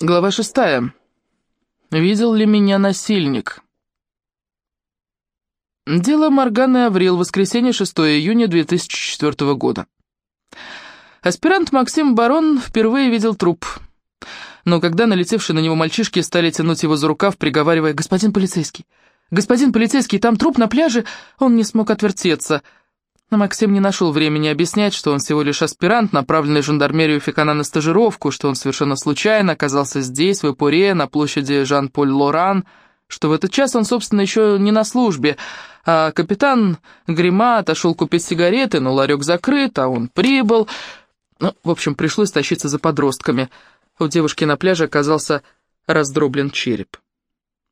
Глава шестая. Видел ли меня насильник? Дело Морганы Аврил, воскресенье, 6 июня 2004 года. Аспирант Максим Барон впервые видел труп. Но когда налетевшие на него мальчишки стали тянуть его за рукав, приговаривая «Господин полицейский! Господин полицейский, там труп на пляже!» он не смог отвертеться – но Максим не нашел времени объяснять, что он всего лишь аспирант, направленный в жандармерию Фикана на стажировку, что он совершенно случайно оказался здесь, в Эпуре, на площади Жан-Поль Лоран, что в этот час он, собственно, еще не на службе, а капитан Грима отошел купить сигареты, но ларек закрыт, а он прибыл. Ну, в общем, пришлось тащиться за подростками. У девушки на пляже оказался раздроблен череп.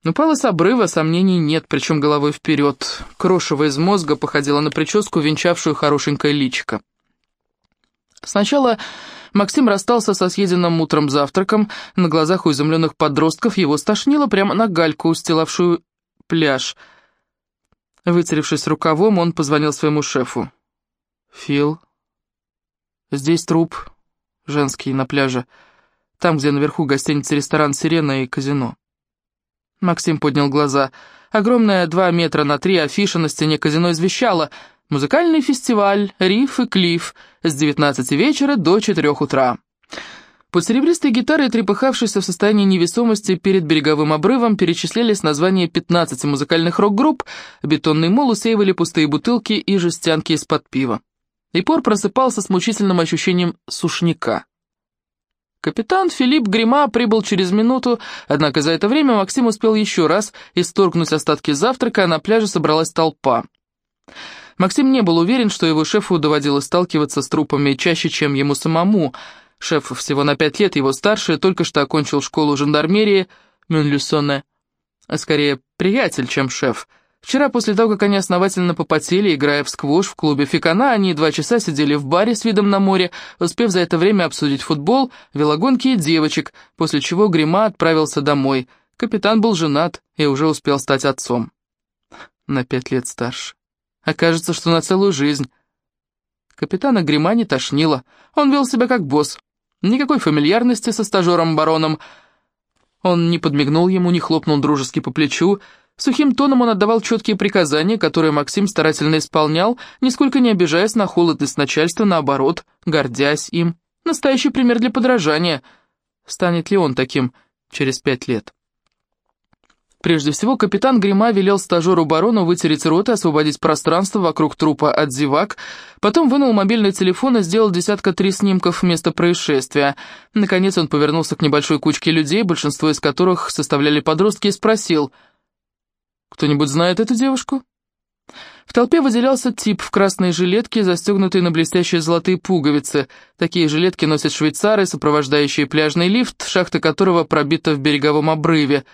Упала с обрыва, сомнений нет, причем головой вперед. Крошево из мозга походила на прическу, венчавшую хорошенькое личико. Сначала Максим расстался со съеденным утром завтраком. На глазах у изумленных подростков его стошнило прямо на гальку, устилавшую пляж. Вытеревшись рукавом, он позвонил своему шефу. «Фил, здесь труп, женский, на пляже, там, где наверху гостиница-ресторан «Сирена» и казино». Максим поднял глаза. Огромная два метра на три афиша на стене казино извещала «Музыкальный фестиваль «Риф и Клифф» с 19 вечера до 4 утра». Под серебристой гитарой, трепыхавшейся в состоянии невесомости перед береговым обрывом, перечислялись названия 15 музыкальных рок-групп, бетонный мол усеивали пустые бутылки и жестянки из-под пива. Ипор просыпался с мучительным ощущением сушняка. Капитан Филипп Грима прибыл через минуту, однако за это время Максим успел еще раз исторгнуть остатки завтрака, а на пляже собралась толпа. Максим не был уверен, что его шефу доводилось сталкиваться с трупами чаще, чем ему самому. Шеф всего на пять лет, его старше, только что окончил школу жандармерии Мюнлюсоне. А скорее, приятель, чем шеф – Вчера, после того, как они основательно попотели, играя в сквош в клубе Фикана, они два часа сидели в баре с видом на море, успев за это время обсудить футбол, велогонки и девочек, после чего Грима отправился домой. Капитан был женат и уже успел стать отцом. На пять лет старше. Окажется, что на целую жизнь. Капитана Грима не тошнило. Он вел себя как босс. Никакой фамильярности со стажером-бароном. Он не подмигнул ему, не хлопнул дружески по плечу, Сухим тоном он отдавал четкие приказания, которые Максим старательно исполнял, нисколько не обижаясь на холодность начальства, наоборот, гордясь им. Настоящий пример для подражания. Станет ли он таким через пять лет? Прежде всего, капитан Грима велел стажеру барону вытереть рот и освободить пространство вокруг трупа от зевак, потом вынул мобильный телефон и сделал десятка три снимков места происшествия. Наконец он повернулся к небольшой кучке людей, большинство из которых составляли подростки, и спросил – кто-нибудь знает эту девушку?» В толпе выделялся тип в красной жилетке, застегнутой на блестящие золотые пуговицы. Такие жилетки носят швейцары, сопровождающие пляжный лифт, шахта которого пробита в береговом обрыве.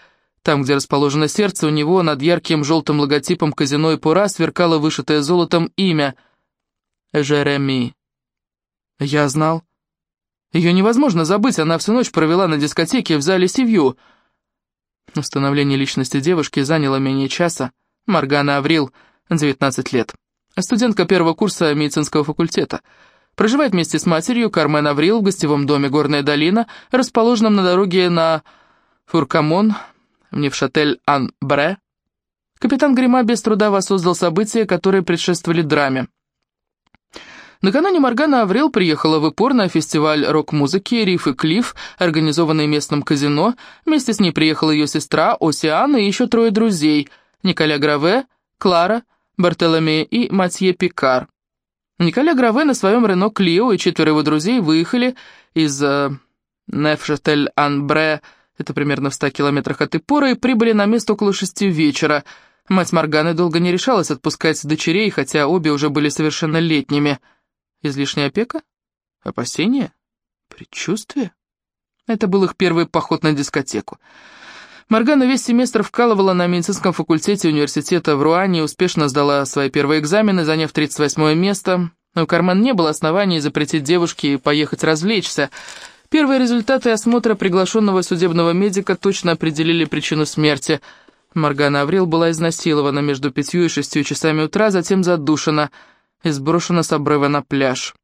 Там, где расположено сердце, у него над ярким желтым логотипом казино и пора сверкало вышитое золотом имя. Жереми. Я знал. Ее невозможно забыть, она всю ночь провела на дискотеке в зале Сивью. Установление личности девушки заняло менее часа. Маргана Аврил, 19 лет. Студентка первого курса медицинского факультета. Проживает вместе с матерью Кармен Аврил в гостевом доме «Горная долина», расположенном на дороге на Фуркамон, в Невшатель-Ан-Бре. Капитан Грима без труда воссоздал события, которые предшествовали драме. Накануне Моргана Аврил приехала в Ипор на фестиваль рок-музыки «Риф и Клифф», организованный местным казино. Вместе с ней приехала ее сестра Осиана и еще трое друзей – Николя Граве, Клара, Бартоломе и Матье Пикар. Николя Граве на своем Рено Клио и четверо его друзей выехали из э, Нефшетель-Анбре, это примерно в 100 километрах от Ипора, и прибыли на место около шести вечера. Мать Морганы долго не решалась отпускать дочерей, хотя обе уже были совершеннолетними – Излишняя опека? Опасения? Предчувствие? Это был их первый поход на дискотеку. Моргана весь семестр вкалывала на медицинском факультете университета в Руане и успешно сдала свои первые экзамены, заняв 38 место. Но у Кармен не было оснований запретить девушке поехать развлечься. Первые результаты осмотра приглашенного судебного медика точно определили причину смерти. Моргана Аврил была изнасилована между пятью и шестью часами утра, затем задушена – и сброшена с обрыва на пляж.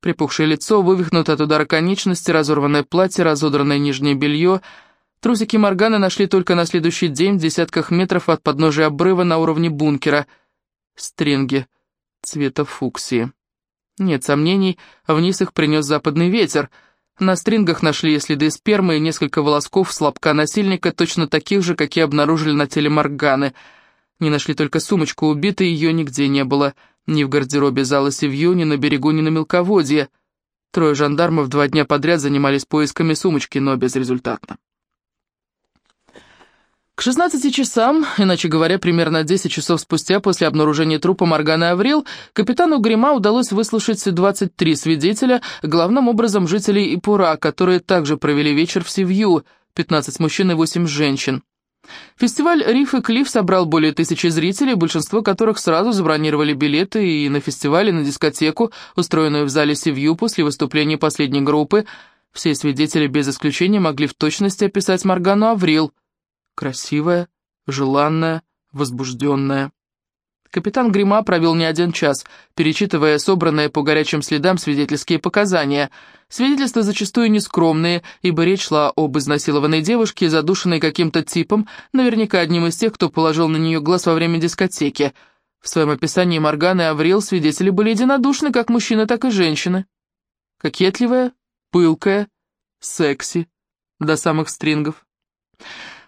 Припухшее лицо, вывихнутое от удара конечности, разорванное платье, разодранное нижнее белье. Трусики Морганы нашли только на следующий день в десятках метров от подножия обрыва на уровне бункера. Стринги цвета фуксии. Нет сомнений, вниз их принес западный ветер. На стрингах нашли следы спермы и несколько волосков слабка насильника, точно таких же, какие обнаружили на теле Морганы. Не нашли только сумочку убитой, ее нигде не было. Ни в гардеробе зала Севью, ни на берегу, ни на мелководье. Трое жандармов два дня подряд занимались поисками сумочки, но безрезультатно. К 16 часам, иначе говоря, примерно 10 часов спустя после обнаружения трупа Морганы Аврил, капитану Грима удалось выслушать 23 свидетеля, главным образом жителей Ипура, которые также провели вечер в Севью, 15 мужчин и 8 женщин. Фестиваль «Риф и Клифф» собрал более тысячи зрителей, большинство которых сразу забронировали билеты и на фестиваль, и на дискотеку, устроенную в зале Севью после выступления последней группы. Все свидетели без исключения могли в точности описать Моргану Аврил – Красивая, желанная, возбужденная. Капитан Грима провел не один час, перечитывая собранные по горячим следам свидетельские показания. Свидетельства зачастую нескромные, ибо речь шла об изнасилованной девушке, задушенной каким-то типом, наверняка одним из тех, кто положил на нее глаз во время дискотеки. В своем описании Морганы и Аврил свидетели были единодушны, как мужчины, так и женщины. Кокетливая, пылкая, секси, до самых стрингов.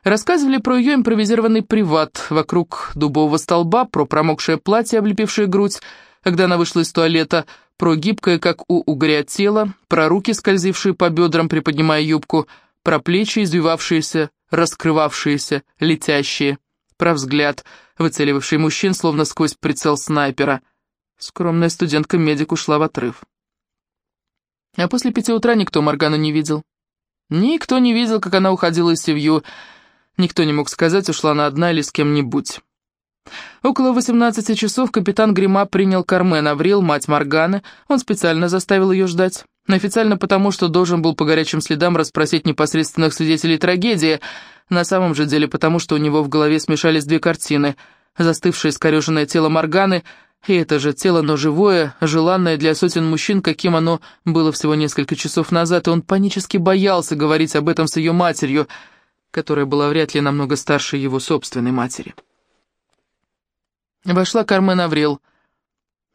Рассказывали про ее импровизированный приват вокруг дубового столба, про промокшее платье, облепившее грудь, когда она вышла из туалета, про гибкое, как у угря, тело, про руки, скользившие по бедрам, приподнимая юбку, про плечи, извивавшиеся, раскрывавшиеся, летящие, про взгляд, выцеливавший мужчин, словно сквозь прицел снайпера. Скромная студентка-медик ушла в отрыв. А после пяти утра никто Моргану не видел. Никто не видел, как она уходила из Севью, Никто не мог сказать, ушла она одна или с кем-нибудь. Около 18 часов капитан Грима принял Кармен Аврил, мать Морганы. Он специально заставил ее ждать. Официально потому, что должен был по горячим следам расспросить непосредственных свидетелей трагедии. На самом же деле потому, что у него в голове смешались две картины. Застывшее искореженное тело Морганы и это же тело, но живое, желанное для сотен мужчин, каким оно было всего несколько часов назад, и он панически боялся говорить об этом с ее матерью — которая была вряд ли намного старше его собственной матери. Вошла Кармен Аврил.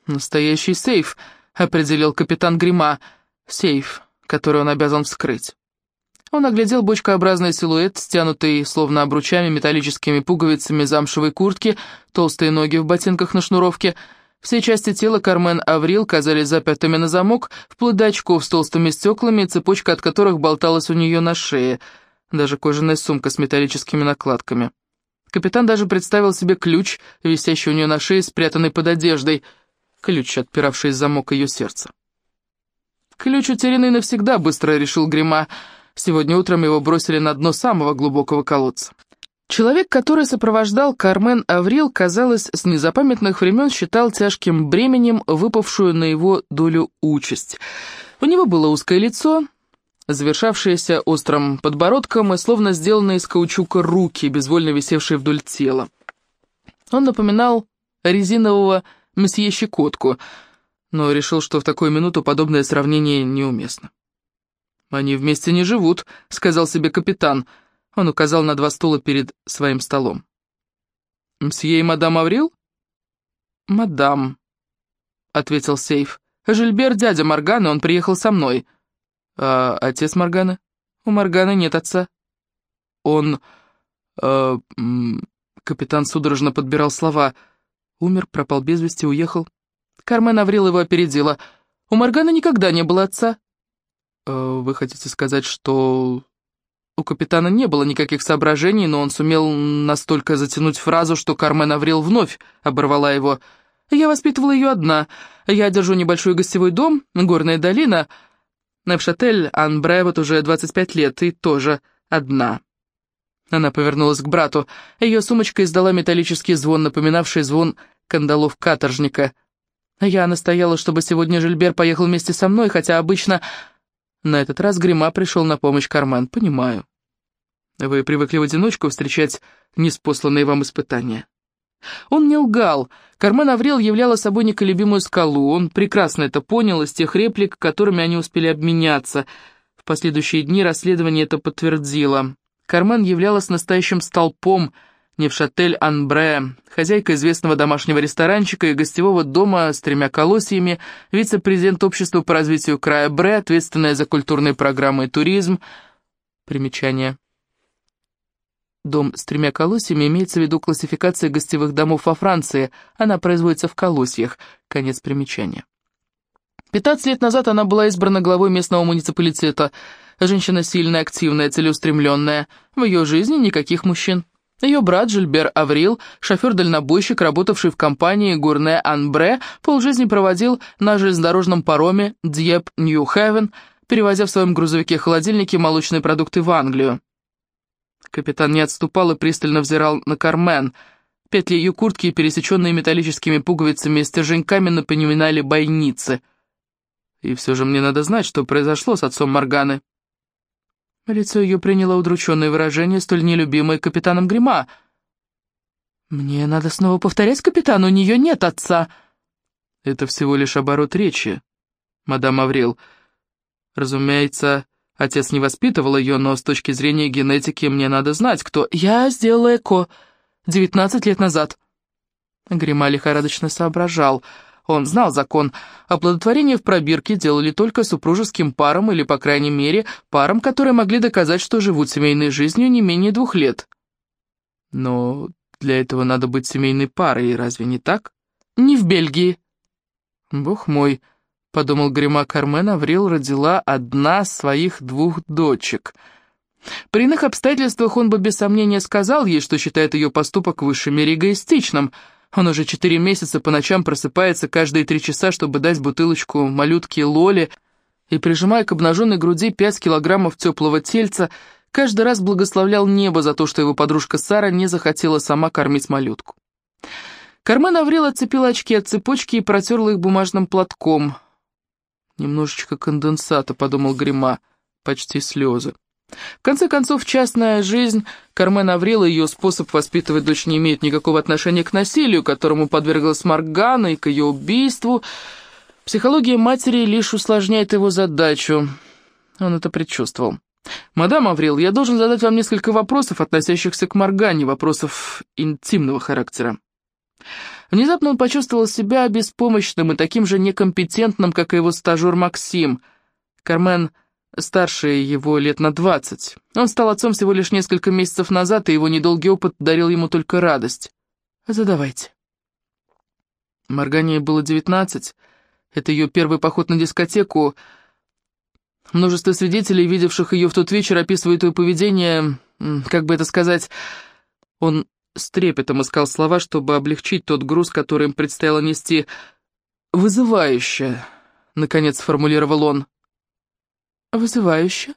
«Настоящий сейф», — определил капитан Грима. «Сейф, который он обязан вскрыть». Он оглядел бочкообразный силуэт, стянутый, словно обручами, металлическими пуговицами замшевой куртки, толстые ноги в ботинках на шнуровке. Все части тела Кармен Аврил казались запятыми на замок, вплоть до очков с толстыми стеклами, цепочка от которых болталась у нее на шее — даже кожаная сумка с металлическими накладками. Капитан даже представил себе ключ, висящий у нее на шее, спрятанный под одеждой, ключ, отпиравший замок ее сердца. «Ключ утерянный навсегда», — быстро решил Грима. Сегодня утром его бросили на дно самого глубокого колодца. Человек, который сопровождал Кармен Аврил, казалось, с незапамятных времен считал тяжким бременем выпавшую на его долю участь. У него было узкое лицо, завершавшиеся острым подбородком и словно сделанные из каучука руки, безвольно висевшие вдоль тела. Он напоминал резинового месье Щекотку, но решил, что в такую минуту подобное сравнение неуместно. «Они вместе не живут», — сказал себе капитан. Он указал на два стула перед своим столом. «Мсье и мадам Аврил?» «Мадам», — ответил Сейф. «Жильбер дядя Моргана, он приехал со мной». А отец Морганы? У Морганы нет отца. Он... Э, капитан судорожно подбирал слова. Умер, пропал без вести, уехал. Кармен Аврил его опередила. У Морганы никогда не было отца. Э, вы хотите сказать, что... У капитана не было никаких соображений, но он сумел настолько затянуть фразу, что Кармен Аврил вновь оборвала его. «Я воспитывала ее одна. Я держу небольшой гостевой дом, горная долина, Невшатель Анбре вот уже 25 лет и тоже одна. Она повернулась к брату. Ее сумочка издала металлический звон, напоминавший звон кандалов каторжника. Я настояла, чтобы сегодня Жильбер поехал вместе со мной, хотя обычно... На этот раз Грима пришел на помощь Карман, понимаю. Вы привыкли в одиночку встречать неспосланные вам испытания. Он не лгал. Кармен Аврел являла собой неколебимую скалу. Он прекрасно это понял из тех реплик, которыми они успели обменяться. В последующие дни расследование это подтвердило. Кармен являлась настоящим столпом Невшатель-Анбре, хозяйка известного домашнего ресторанчика и гостевого дома с тремя колосьями, вице-президент общества по развитию края Бре, ответственная за культурные программы и туризм. Примечание. Дом с тремя колосьями имеется в виду классификация гостевых домов во Франции. Она производится в колосьях. Конец примечания. 15 лет назад она была избрана главой местного муниципалитета. Женщина сильная, активная, целеустремленная. В ее жизни никаких мужчин. Ее брат Жильбер Аврил, шофер-дальнобойщик, работавший в компании Гурне Анбре, полжизни проводил на железнодорожном пароме Дьеп Нью-Хевен, перевозя в своем грузовике холодильники молочные продукты в Англию. Капитан не отступал и пристально взирал на Кармен. Петли ее куртки, пересеченные металлическими пуговицами и стерженьками, напоминали бойницы. И все же мне надо знать, что произошло с отцом Морганы. Лицо ее приняло удрученное выражение, столь нелюбимое капитаном Грима. «Мне надо снова повторять капитану, у нее нет отца». «Это всего лишь оборот речи, мадам Аврил. Разумеется, отец не воспитывал ее, но с точки зрения генетики мне надо знать, кто...» «Я сделала ЭКО девятнадцать лет назад». Грима лихорадочно соображал — он знал закон. Оплодотворение в пробирке делали только супружеским парам или, по крайней мере, парам, которые могли доказать, что живут семейной жизнью не менее двух лет. Но для этого надо быть семейной парой, разве не так? Не в Бельгии. Бог мой, подумал Грима Кармен, Аврил родила одна своих двух дочек. При иных обстоятельствах он бы без сомнения сказал ей, что считает ее поступок в высшей мере эгоистичным — он уже четыре месяца по ночам просыпается каждые три часа, чтобы дать бутылочку малютке Лоле, и, прижимая к обнаженной груди пять килограммов теплого тельца, каждый раз благословлял небо за то, что его подружка Сара не захотела сама кормить малютку. Кармен Аврил отцепила очки от цепочки и протерла их бумажным платком. «Немножечко конденсата», — подумал Грима, — «почти слезы». В конце концов, частная жизнь Кармен Аврила и ее способ воспитывать дочь не имеет никакого отношения к насилию, которому подверглась Маргана и к ее убийству. Психология матери лишь усложняет его задачу. Он это предчувствовал. «Мадам Аврил, я должен задать вам несколько вопросов, относящихся к Маргане, вопросов интимного характера». Внезапно он почувствовал себя беспомощным и таким же некомпетентным, как и его стажер Максим. Кармен старше его лет на двадцать. Он стал отцом всего лишь несколько месяцев назад, и его недолгий опыт дарил ему только радость. Задавайте. Моргане было девятнадцать. Это ее первый поход на дискотеку. Множество свидетелей, видевших ее в тот вечер, описывают ее поведение, как бы это сказать... Он с трепетом искал слова, чтобы облегчить тот груз, который им предстояло нести. «Вызывающе», — наконец сформулировал он. «Вызывающе».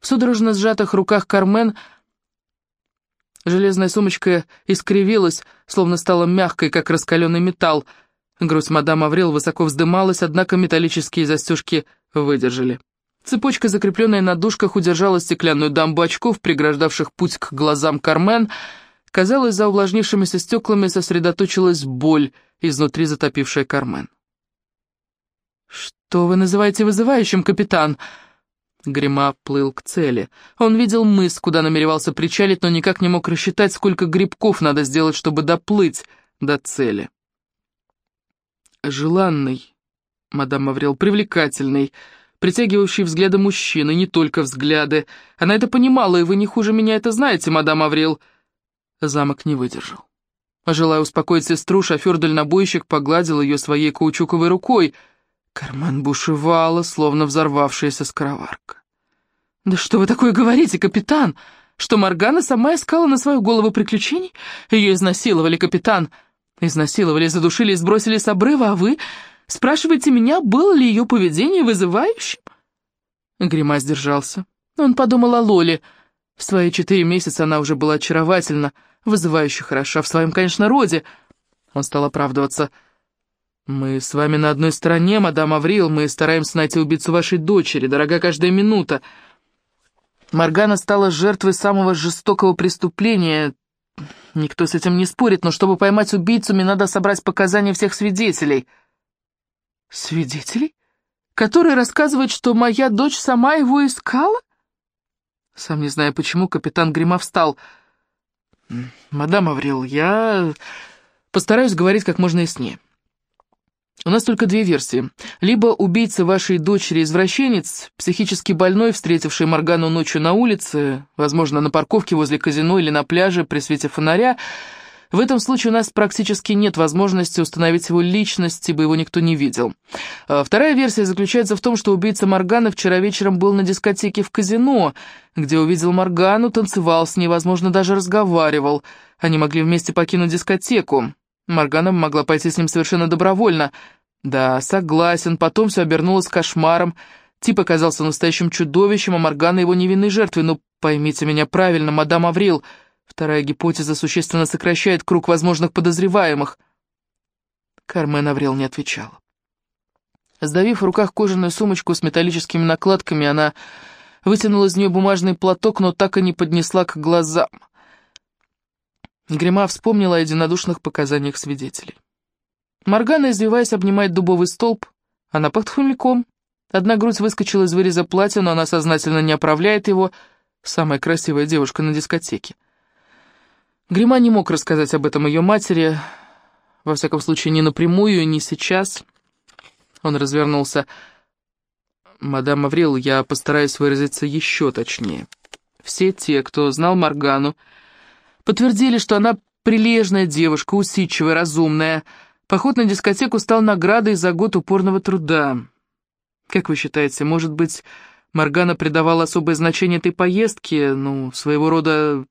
В судорожно сжатых руках Кармен железная сумочка искривилась, словно стала мягкой, как раскаленный металл. Грудь мадам Аврил высоко вздымалась, однако металлические застежки выдержали. Цепочка, закрепленная на дужках, удержала стеклянную дамбу очков, преграждавших путь к глазам Кармен. Казалось, за увлажнившимися стеклами сосредоточилась боль, изнутри затопившая Кармен. «Что вы называете вызывающим, капитан?» Грима плыл к цели. Он видел мыс, куда намеревался причалить, но никак не мог рассчитать, сколько грибков надо сделать, чтобы доплыть до цели. «Желанный», — мадам Маврил, — «привлекательный», притягивающий взгляды мужчины, не только взгляды. Она это понимала, и вы не хуже меня это знаете, мадам Аврил. Замок не выдержал. Желая успокоить сестру, шофер-дальнобойщик погладил ее своей каучуковой рукой — Карман бушевала, словно взорвавшаяся скороварка. «Да что вы такое говорите, капитан? Что Моргана сама искала на свою голову приключений? Ее изнасиловали, капитан. Изнасиловали, задушили и сбросили с обрыва, а вы спрашиваете меня, было ли ее поведение вызывающим?» Грима сдержался. Он подумал о Лоле. В свои четыре месяца она уже была очаровательна, вызывающе хороша, в своем, конечно, роде. Он стал оправдываться – «Мы с вами на одной стороне, мадам Аврил, мы стараемся найти убийцу вашей дочери, дорога каждая минута. Моргана стала жертвой самого жестокого преступления, Никто с этим не спорит, но чтобы поймать убийцу, мне надо собрать показания всех свидетелей. Свидетелей? Которые рассказывают, что моя дочь сама его искала? Сам не знаю почему, капитан Грима встал. «Мадам Аврил, я постараюсь говорить как можно яснее. У нас только две версии. Либо убийца вашей дочери извращенец, психически больной, встретивший Моргану ночью на улице, возможно, на парковке возле казино или на пляже при свете фонаря. В этом случае у нас практически нет возможности установить его личность, ибо его никто не видел. А вторая версия заключается в том, что убийца Моргана вчера вечером был на дискотеке в казино, где увидел Моргану, танцевал с ней, возможно, даже разговаривал. Они могли вместе покинуть дискотеку. Моргана могла пойти с ним совершенно добровольно. Да, согласен, потом все обернулось кошмаром. Тип оказался настоящим чудовищем, а Моргана его невинной жертвой. Ну, поймите меня правильно, мадам Аврил. Вторая гипотеза существенно сокращает круг возможных подозреваемых. Кармен Аврил не отвечала. Сдавив в руках кожаную сумочку с металлическими накладками, она вытянула из нее бумажный платок, но так и не поднесла к глазам. Грима вспомнила о единодушных показаниях свидетелей. Моргана, извиваясь, обнимает дубовый столб, она под хомяком. Одна грудь выскочила из выреза платья, но она сознательно не оправляет его. Самая красивая девушка на дискотеке. Грима не мог рассказать об этом ее матери, во всяком случае, не напрямую, не сейчас. Он развернулся. «Мадам Аврил, я постараюсь выразиться еще точнее. Все те, кто знал Моргану, Подтвердили, что она прилежная девушка, усидчивая, разумная. Поход на дискотеку стал наградой за год упорного труда. Как вы считаете, может быть, Моргана придавала особое значение этой поездке? Ну, своего рода...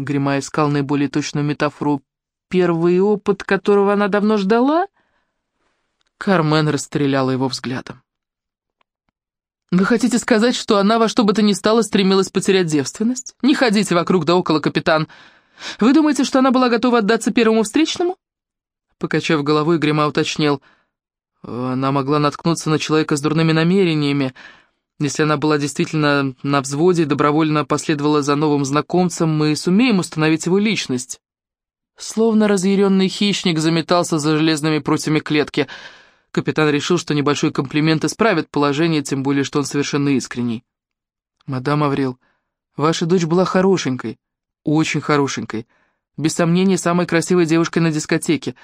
Грима искал наиболее точную метафору. Первый опыт, которого она давно ждала? Кармен расстреляла его взглядом. «Вы хотите сказать, что она во что бы то ни стало стремилась потерять девственность? Не ходите вокруг да около, капитан. Вы думаете, что она была готова отдаться первому встречному?» Покачав головой, Грима уточнил. «Она могла наткнуться на человека с дурными намерениями. Если она была действительно на взводе и добровольно последовала за новым знакомцем, мы сумеем установить его личность». Словно разъяренный хищник заметался за железными прутьями клетки — Капитан решил, что небольшой комплимент исправит положение, тем более, что он совершенно искренний. «Мадам Аврил, ваша дочь была хорошенькой, очень хорошенькой. Без сомнения, самой красивой девушкой на дискотеке.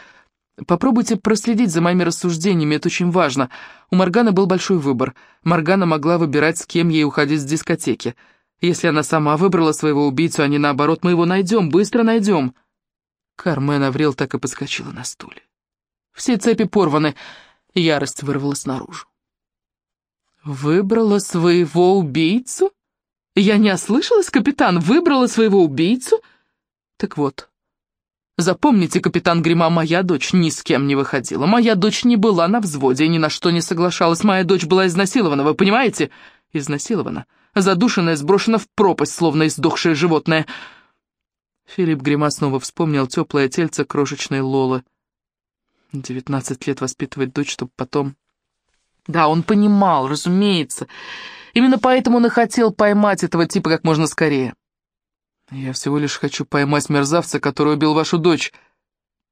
Попробуйте проследить за моими рассуждениями, это очень важно. У Морганы был большой выбор. Моргана могла выбирать, с кем ей уходить с дискотеки. Если она сама выбрала своего убийцу, а не наоборот, мы его найдем, быстро найдем». Кармен Аврил так и подскочила на стуле. «Все цепи порваны». Ярость вырвалась наружу. «Выбрала своего убийцу? Я не ослышалась, капитан? Выбрала своего убийцу? Так вот, запомните, капитан Грима, моя дочь ни с кем не выходила. Моя дочь не была на взводе и ни на что не соглашалась. Моя дочь была изнасилована, вы понимаете? Изнасилована, задушенная, сброшена в пропасть, словно издохшее животное». Филипп Грима снова вспомнил теплое тельце крошечной Лолы. Девятнадцать лет воспитывать дочь, чтобы потом... Да, он понимал, разумеется. Именно поэтому он и хотел поймать этого типа как можно скорее. Я всего лишь хочу поймать мерзавца, который убил вашу дочь.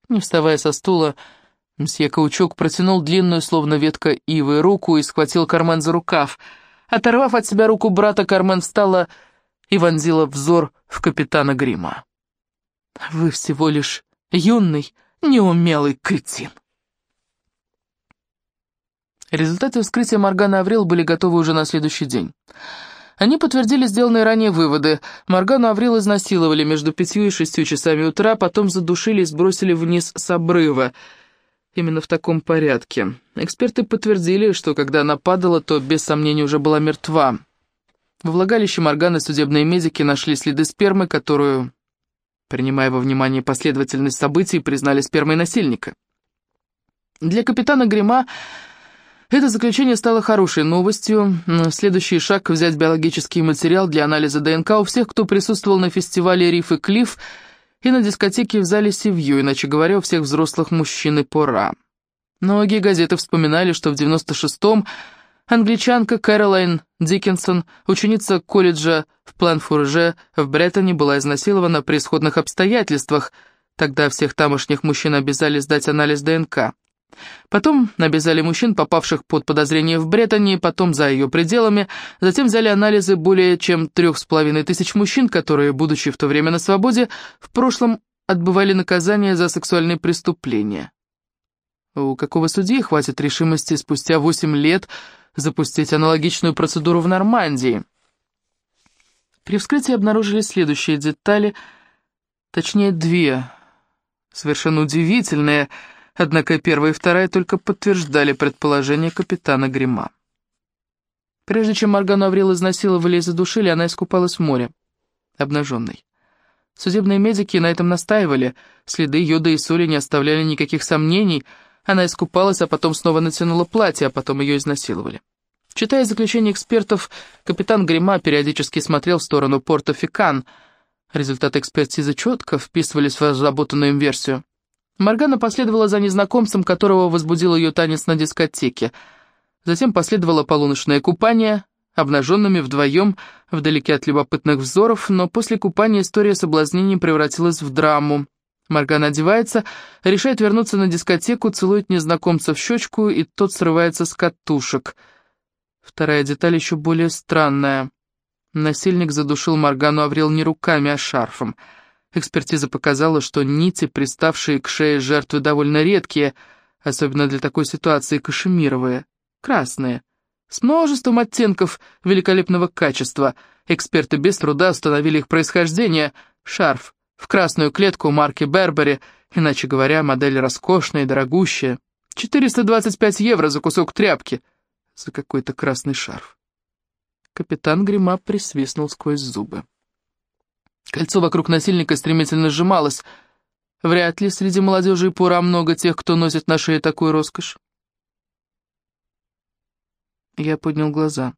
Не вставая со стула, мсье Каучук протянул длинную, словно ветка ивы, руку и схватил Кармен за рукав. Оторвав от себя руку брата, Кармен встала и вонзила взор в капитана Грима. «Вы всего лишь юный, Неумелый кретин. Результаты вскрытия Моргана Аврил были готовы уже на следующий день. Они подтвердили сделанные ранее выводы. Моргану Аврил изнасиловали между пятью и шестью часами утра, потом задушили и сбросили вниз с обрыва. Именно в таком порядке. Эксперты подтвердили, что когда она падала, то без сомнения уже была мертва. В влагалище Моргана судебные медики нашли следы спермы, которую принимая во внимание последовательность событий, признали спермой насильника. Для капитана Грима это заключение стало хорошей новостью. Следующий шаг — взять биологический материал для анализа ДНК у всех, кто присутствовал на фестивале «Риф и Клифф» и на дискотеке в зале «Севью», иначе говоря, у всех взрослых мужчин и пора. Многие газеты вспоминали, что в 96-м Англичанка Кэролайн Диккенсон, ученица колледжа в Планфурже в Бреттоне, была изнасилована при сходных обстоятельствах. Тогда всех тамошних мужчин обязали сдать анализ ДНК. Потом обязали мужчин, попавших под подозрение в Бреттоне, потом за ее пределами, затем взяли анализы более чем трех с половиной тысяч мужчин, которые, будучи в то время на свободе, в прошлом отбывали наказание за сексуальные преступления. У какого судьи хватит решимости спустя восемь лет запустить аналогичную процедуру в Нормандии. При вскрытии обнаружили следующие детали, точнее две, совершенно удивительные, однако первая и вторая только подтверждали предположение капитана Грима. Прежде чем Маргану Аврил изнасиловали и задушили, она искупалась в море, обнаженной. Судебные медики на этом настаивали, следы йода и соли не оставляли никаких сомнений — она искупалась, а потом снова натянула платье, а потом ее изнасиловали. Читая заключение экспертов, капитан Грима периодически смотрел в сторону порта Фикан. Результаты экспертизы четко вписывались в разработанную им версию. Моргана последовала за незнакомцем, которого возбудил ее танец на дискотеке. Затем последовало полуночное купание, обнаженными вдвоем, вдалеке от любопытных взоров, но после купания история соблазнений превратилась в драму. Марган одевается, решает вернуться на дискотеку, целует незнакомца в щечку, и тот срывается с катушек. Вторая деталь еще более странная. Насильник задушил Маргану Аврил не руками, а шарфом. Экспертиза показала, что нити, приставшие к шее жертвы, довольно редкие, особенно для такой ситуации кашемировые, красные, с множеством оттенков великолепного качества. Эксперты без труда установили их происхождение. Шарф в красную клетку марки Бербери, иначе говоря, модель роскошная и дорогущая. 425 евро за кусок тряпки, за какой-то красный шарф. Капитан Грима присвистнул сквозь зубы. Кольцо вокруг насильника стремительно сжималось. Вряд ли среди молодежи и пора много тех, кто носит на шее такую роскошь. Я поднял глаза.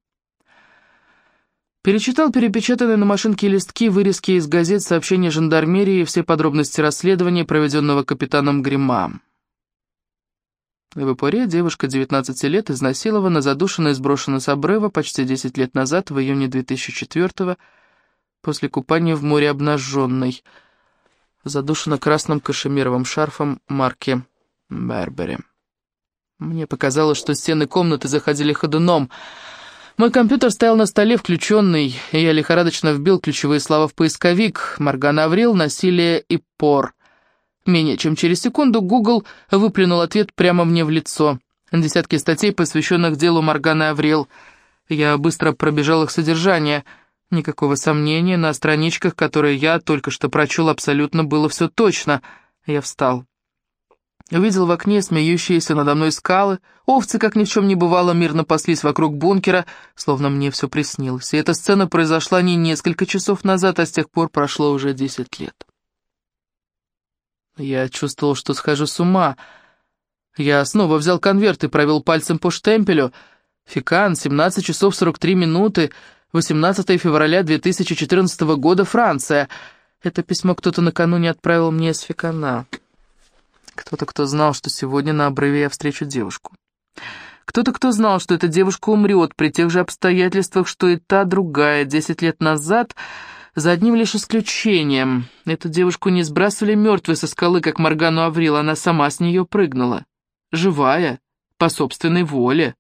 Перечитал перепечатанные на машинке листки, вырезки из газет, сообщения жандармерии и все подробности расследования, проведенного капитаном Грима. В Эпоре девушка 19 лет изнасилована, задушена и сброшена с обрыва почти 10 лет назад, в июне 2004 после купания в море обнаженной. Задушена красным кашемировым шарфом марки Бербери. Мне показалось, что стены комнаты заходили ходуном — мой компьютер стоял на столе включенный, и я лихорадочно вбил ключевые слова в поисковик «Морган Аврил, насилие и пор». Менее чем через секунду Google выплюнул ответ прямо мне в лицо. Десятки статей, посвященных делу Моргана Аврил. Я быстро пробежал их содержание. Никакого сомнения, на страничках, которые я только что прочел, абсолютно было все точно. Я встал. Увидел в окне смеющиеся надо мной скалы, овцы, как ни в чем не бывало, мирно паслись вокруг бункера, словно мне все приснилось. И эта сцена произошла не несколько часов назад, а с тех пор прошло уже десять лет. Я чувствовал, что схожу с ума. Я снова взял конверт и провел пальцем по штемпелю. Фикан, 17 часов 43 минуты, 18 февраля 2014 года, Франция. Это письмо кто-то накануне отправил мне из Фикана. Кто-то, кто знал, что сегодня на обрыве я встречу девушку. Кто-то, кто знал, что эта девушка умрет при тех же обстоятельствах, что и та другая, десять лет назад, за одним лишь исключением. Эту девушку не сбрасывали мертвой со скалы, как Моргану Аврил, она сама с нее прыгнула. Живая, по собственной воле.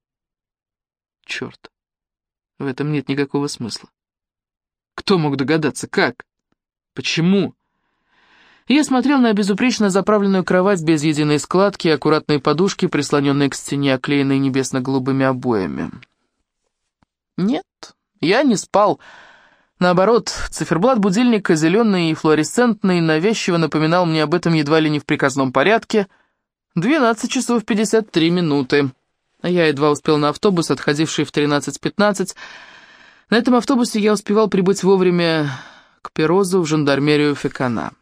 Черт, в этом нет никакого смысла. Кто мог догадаться, как? Почему? Я смотрел на безупречно заправленную кровать без единой складки аккуратные подушки, прислоненные к стене, оклеенные небесно-голубыми обоями. Нет, я не спал. Наоборот, циферблат будильника, зеленый и флуоресцентный, навязчиво напоминал мне об этом едва ли не в приказном порядке. 12 часов 53 минуты. Я едва успел на автобус, отходивший в 13.15. На этом автобусе я успевал прибыть вовремя к Перозу в жандармерию Фекана.